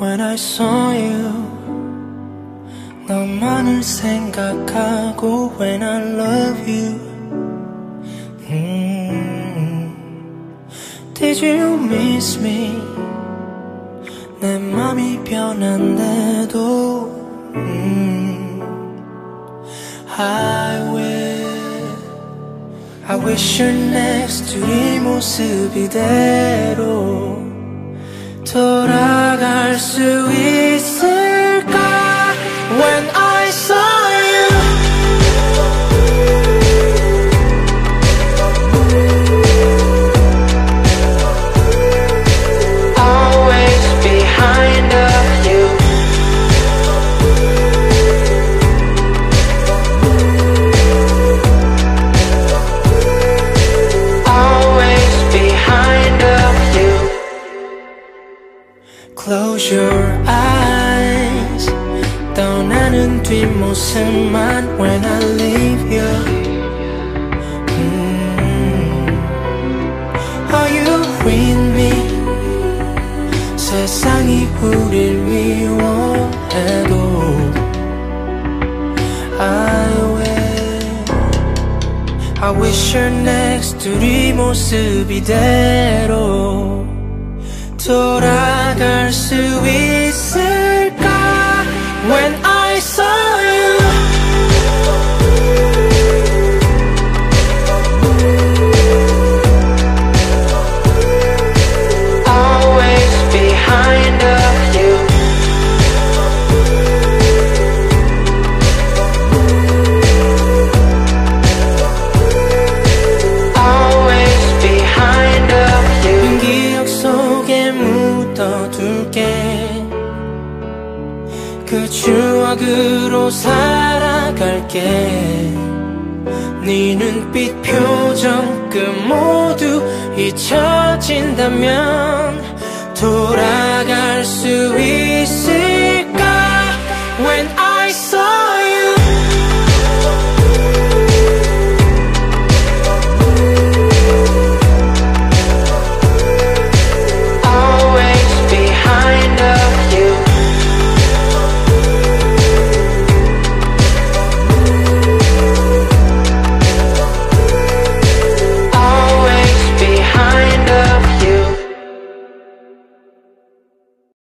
when I saw you 너만을 생각하고 when I love you 음, Did you miss me 내 맘이 변한데도 음, I will I wish you're next to 이 모습 이대로 pursuing. your eyes 떠나는 뒷모습만 when I leave you 음, Are you with me 세상이 우릴 미워해도 I will I wish you're next to 네 모습 이대로 돌아갈 수 있을 그 추억으로 살아갈게. 네 눈빛 표정 그 모두 잊혀진다면 돌아갈 수 있을까? When I saw